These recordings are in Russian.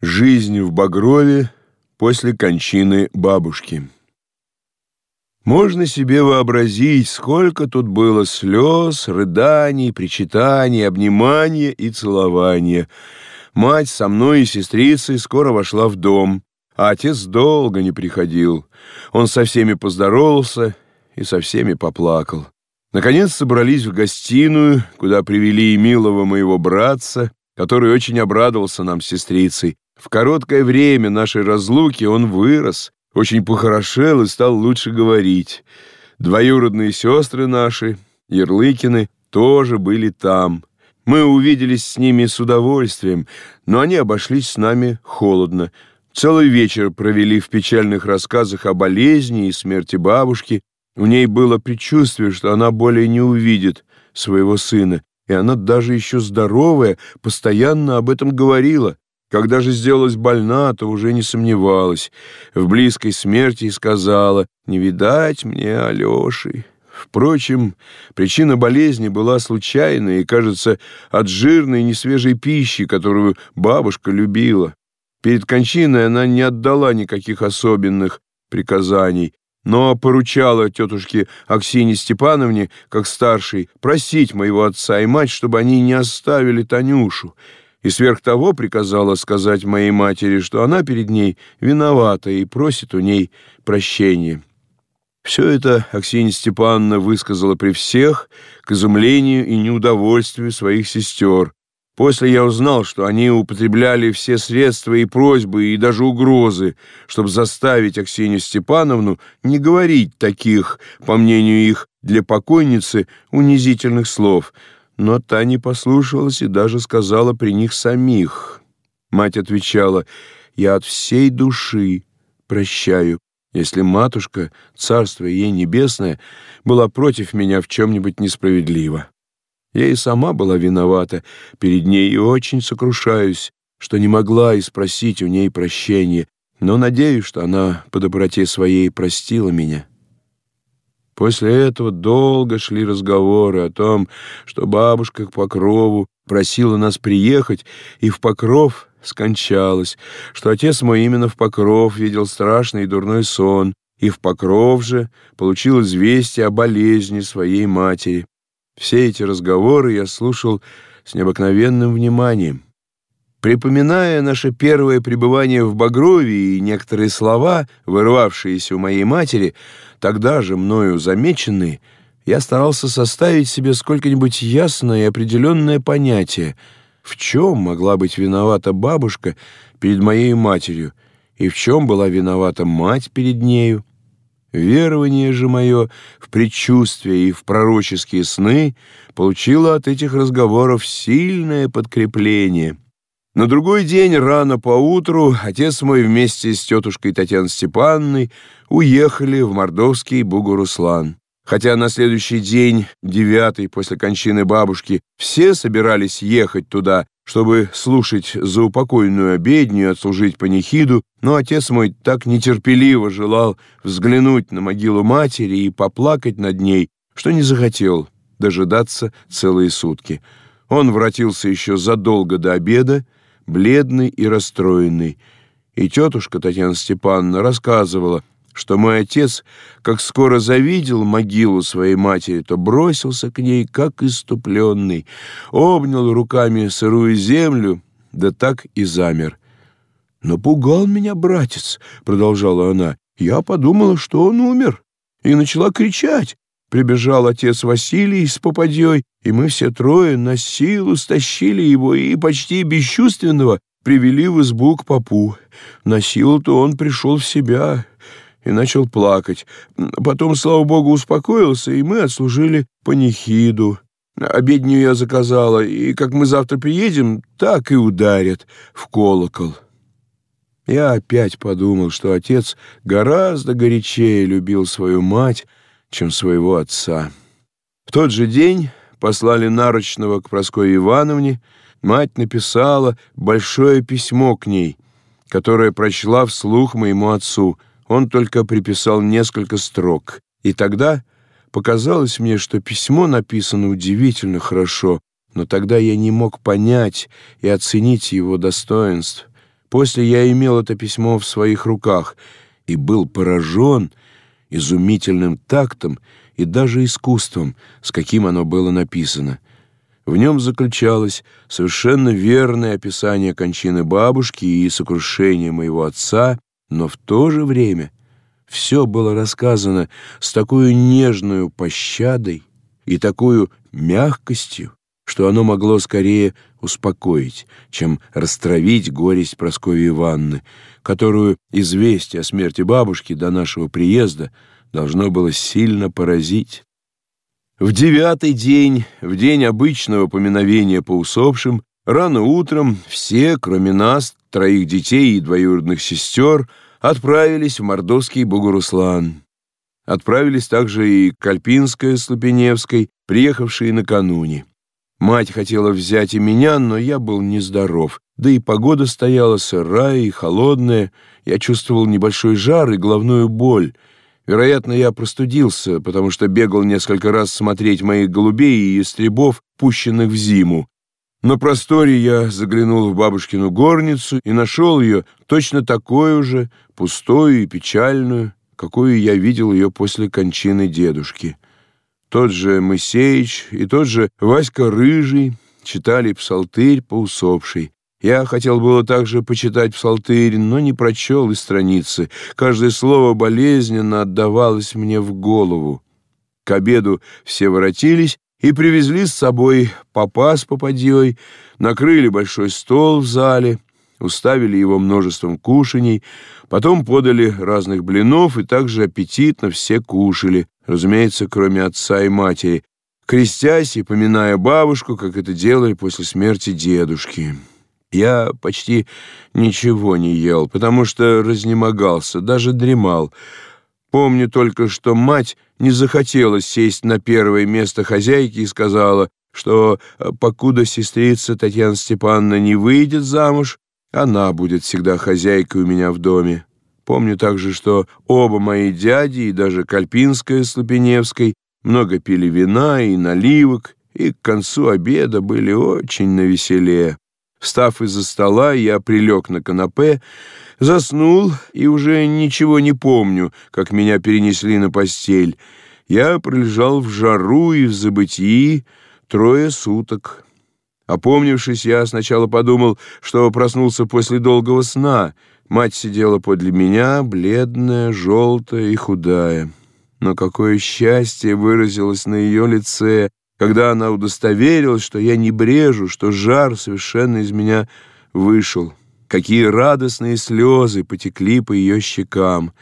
Жизнь в Багрове после кончины бабушки. Можно себе вообразить, сколько тут было слез, рыданий, причитаний, обнимания и целования. Мать со мной и сестрицей скоро вошла в дом, а отец долго не приходил. Он со всеми поздоровался и со всеми поплакал. Наконец собрались в гостиную, куда привели и милого моего братца, который очень обрадовался нам с сестрицей. В короткое время нашей разлуки он вырос, очень похорошел и стал лучше говорить. Двоюродные сестры наши, Ярлыкины, тоже были там. Мы увиделись с ними с удовольствием, но они обошлись с нами холодно. Целый вечер провели в печальных рассказах о болезни и смерти бабушки. У ней было предчувствие, что она более не увидит своего сына, и она даже еще здоровая постоянно об этом говорила. Когда же сделалась больна, то уже не сомневалась в близкой смерти и сказала «Не видать мне Алёши». Впрочем, причина болезни была случайная и, кажется, от жирной несвежей пищи, которую бабушка любила. Перед кончиной она не отдала никаких особенных приказаний, но поручала тетушке Аксине Степановне, как старшей, просить моего отца и мать, чтобы они не оставили Танюшу, и сверх того приказала сказать моей матери, что она перед ней виновата и просит у ней прощения. Все это Аксинья Степановна высказала при всех к изумлению и неудовольствию своих сестер. После я узнал, что они употребляли все средства и просьбы, и даже угрозы, чтобы заставить Аксинью Степановну не говорить таких, по мнению их, для покойницы унизительных слов — но та не послушалась и даже сказала при них самих. Мать отвечала, «Я от всей души прощаю, если матушка, царство ей небесное, была против меня в чем-нибудь несправедливо. Я и сама была виновата перед ней и очень сокрушаюсь, что не могла и спросить у ней прощения, но надеюсь, что она по доброте своей простила меня». После этого долго шли разговоры о том, что бабушка к Покрову просила нас приехать, и в Покров скончалась, что отец мой именно в Покров видел страшный и дурной сон, и в Покров же получил известие о болезни своей матери. Все эти разговоры я слушал с необыкновенным вниманием. Припоминая наше первое пребывание в Багрове и некоторые слова, вырвавшиеся у моей матери, тогда же мною замеченные, я старался составить себе сколько-нибудь ясное и определенное понятие, в чем могла быть виновата бабушка перед моей матерью и в чем была виновата мать перед нею. Верование же мое в предчувствие и в пророческие сны получило от этих разговоров сильное подкрепление — на другой день рано поутру отец мой вместе с тетушкой Татьяной Степановной уехали в Мордовский Бугуруслан. Хотя на следующий день, девятый после кончины бабушки, все собирались ехать туда, чтобы слушать заупокойную обедню и отслужить панихиду, но отец мой так нетерпеливо желал взглянуть на могилу матери и поплакать над ней, что не захотел дожидаться целые сутки. Он воротился еще задолго до обеда, бледный и расстроенный. И тетушка Татьяна Степановна рассказывала, что мой отец, как скоро завидел могилу своей матери, то бросился к ней, как иступленный, обнял руками сырую землю, да так и замер. «Напугал меня братец», — продолжала она. «Я подумала, что он умер, и начала кричать. Прибежал отец Василий с попадьей, и мы все трое на силу стащили его и почти бесчувственного привели в избу к попу. На силу-то он пришел в себя и начал плакать. Потом, слава богу, успокоился, и мы отслужили панихиду. Обедню я заказала, и как мы завтра приедем, так и ударят в колокол. Я опять подумал, что отец гораздо горячее любил свою мать, чем своего отца. В тот же день послали нарочного к Прасковье Ивановне, мать написала большое письмо к ней, которое прочла вслух моему отцу. Он только приписал несколько строк. И тогда показалось мне, что письмо написано удивительно хорошо, но тогда я не мог понять и оценить его достоинств. После я имел это письмо в своих руках и был поражен изумительным тактом и даже искусством, с каким оно было написано. В нем заключалось совершенно верное описание кончины бабушки и сокрушения моего отца, но в то же время все было рассказано с такой нежной пощадой и такой мягкостью, что оно могло скорее успокоить, чем растравить горесть Прасковьи Ивановны, которую известие о смерти бабушки до нашего приезда должно было сильно поразить. В девятый день, в день обычного поминовения по усопшим, рано утром все, кроме нас, троих детей и двоюродных сестер, отправились в Мордовский Богоруслан. Отправились также и Кальпинская с Лупеневской, приехавшие накануне. Мать хотела взять и меня, но я был нездоров. Да и погода стояла сырая и холодная. Я чувствовал небольшой жар и головную боль. Вероятно, я простудился, потому что бегал несколько раз смотреть моих голубей и ястребов, пущенных в зиму. На просторе я заглянул в бабушкину горницу и нашел ее точно такой же, пустую и печальную, какую я видел ее после кончины дедушки. Тот же Моисеич и тот же Васька Рыжий читали псалтырь по усопшей. Я хотел было также почитать псалтырь, но не прочел и страницы. Каждое слово болезненно отдавалось мне в голову. К обеду все воротились и привезли с собой папа с попадьей, накрыли большой стол в зале, уставили его множеством кушаний, потом подали разных блинов, и также аппетитно все кушали, разумеется, кроме отца и матери, крестясь и поминая бабушку, как это делали после смерти дедушки. Я почти ничего не ел, потому что разнемогался, даже дремал. Помню только, что мать не захотела сесть на первое место хозяйки и сказала, что покуда сестрица Татьяна Степановна не выйдет замуж, она будет всегда хозяйкой у меня в доме. Помню также, что оба мои дяди и даже Кальпинская с Лупеневской много пили вина и наливок, и к концу обеда были очень навеселее. Встав из-за стола, я прилег на канапе, заснул и уже ничего не помню, как меня перенесли на постель. Я пролежал в жару и в забытии трое суток. Опомнившись, я сначала подумал, что проснулся после долгого сна. Мать сидела подле меня, бледная, желтая и худая. Но какое счастье выразилось на ее лице, когда она удостоверилась, что я не брежу, что жар совершенно из меня вышел. Какие радостные слезы потекли по ее щекам,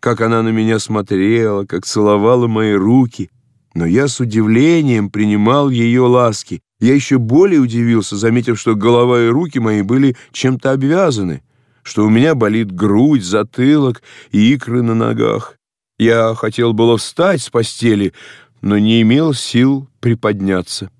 как она на меня смотрела, как целовала мои руки. Но я с удивлением принимал ее ласки. Я еще более удивился, заметив, что голова и руки мои были чем-то обвязаны, что у меня болит грудь, затылок и икры на ногах. Я хотел было встать с постели, но не имел сил приподняться.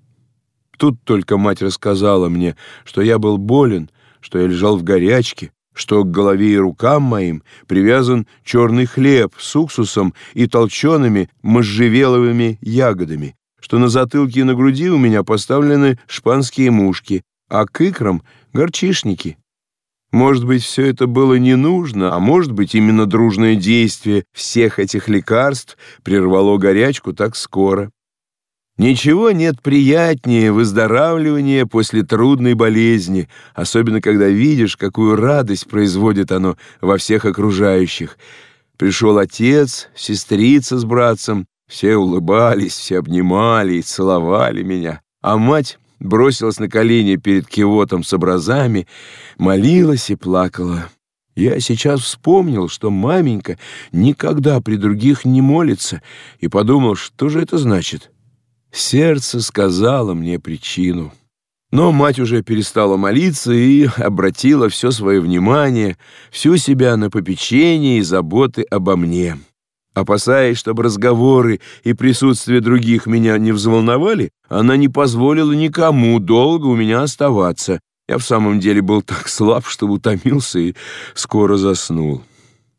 Тут только мать рассказала мне, что я был болен, что я лежал в горячке, что к голове и рукам моим привязан черный хлеб с уксусом и толчеными можжевеловыми ягодами, что на затылке и на груди у меня поставлены шпанские мушки, а к икрам — горчишники. Может быть, все это было не нужно, а может быть, именно дружное действие всех этих лекарств прервало горячку так скоро. Ничего нет приятнее выздоравливания после трудной болезни, особенно когда видишь, какую радость производит оно во всех окружающих. Пришел отец, сестрица с братцем, все улыбались, все обнимали и целовали меня, а мать бросилась на колени перед кивотом с образами, молилась и плакала. Я сейчас вспомнил, что маменька никогда при других не молится, и подумал, что же это значит. Сердце сказало мне причину. Но мать уже перестала молиться и обратила все свое внимание, всю себя на попечение и заботы обо мне. Опасаясь, чтобы разговоры и присутствие других меня не взволновали, она не позволила никому долго у меня оставаться. Я в самом деле был так слаб, что утомился и скоро заснул.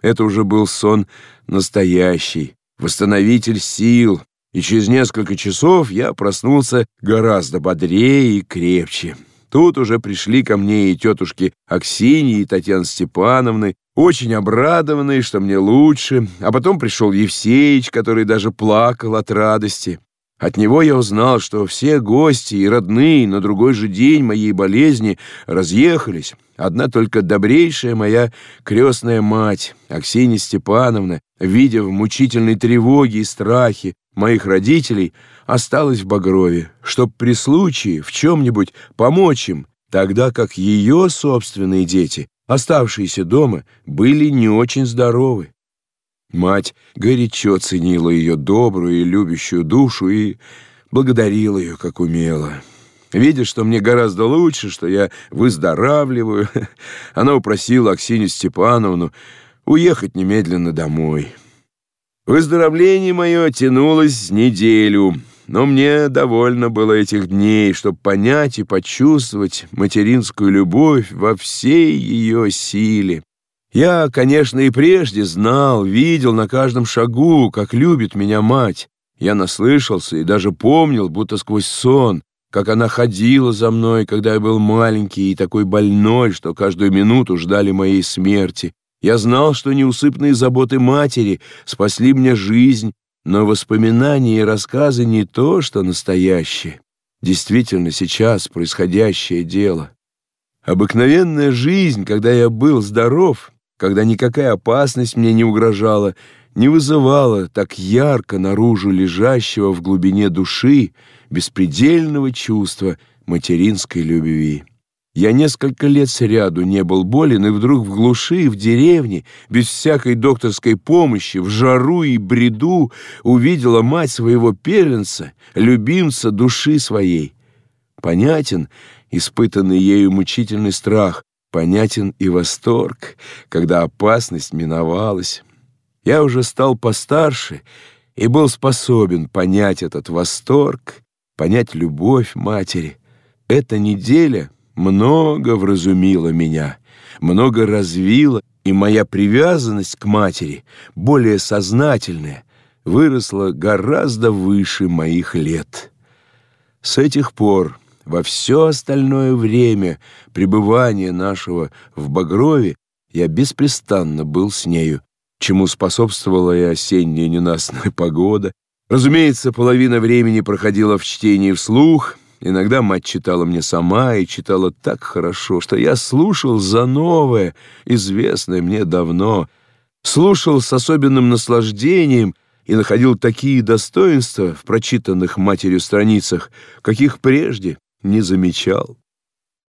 Это уже был сон настоящий, восстановитель сил, и через несколько часов я проснулся гораздо бодрее и крепче. Тут уже пришли ко мне и тетушки Аксиньи и Татьяны Степановны, очень обрадованные, что мне лучше, а потом пришел Евсеич, который даже плакал от радости. От него я узнал, что все гости и родные на другой же день моей болезни разъехались. Одна только добрейшая моя крестная мать, Аксинья Степановна, видя в мучительной тревоге и страхе моих родителей, осталась в Багрове, чтоб при случае в чем-нибудь помочь им, тогда как ее собственные дети, оставшиеся дома, были не очень здоровы. Мать горячо ценила ее добрую и любящую душу и благодарила ее, как умела. Видя, что мне гораздо лучше, что я выздоравливаю, она упросила Аксинью Степановну уехать немедленно домой. Выздоровление мое тянулось неделю, но мне довольно было этих дней, чтобы понять и почувствовать материнскую любовь во всей ее силе. Я, конечно, и прежде знал, видел на каждом шагу, как любит меня мать. Я наслышался и даже помнил, будто сквозь сон, как она ходила за мной, когда я был маленький и такой больной, что каждую минуту ждали моей смерти. Я знал, что неусыпные заботы матери спасли мне жизнь, но воспоминания и рассказы не то, что настоящее. Действительно, сейчас происходящее дело. Обыкновенная жизнь, когда я был здоров, когда никакая опасность мне не угрожала, не вызывала так ярко наружу лежащего в глубине души беспредельного чувства материнской любви. Я несколько лет сряду не был болен, и вдруг в глуши, в деревне, без всякой докторской помощи, в жару и бреду увидела мать своего первенца, любимца души своей. Понятен испытанный ею мучительный страх, понятен и восторг, когда опасность миновалась. Я уже стал постарше и был способен понять этот восторг, понять любовь матери. Эта неделя много вразумила меня, много развила, и моя привязанность к матери, более сознательная, выросла гораздо выше моих лет. С этих пор во все остальное время пребывания нашего в Багрове я беспрестанно был с нею, чему способствовала и осенняя ненастная погода. Разумеется, половина времени проходила в чтении вслух. Иногда мать читала мне сама и читала так хорошо, что я слушал за новое, известное мне давно, слушал с особенным наслаждением и находил такие достоинства в прочитанных матерью страницах, каких прежде не замечал.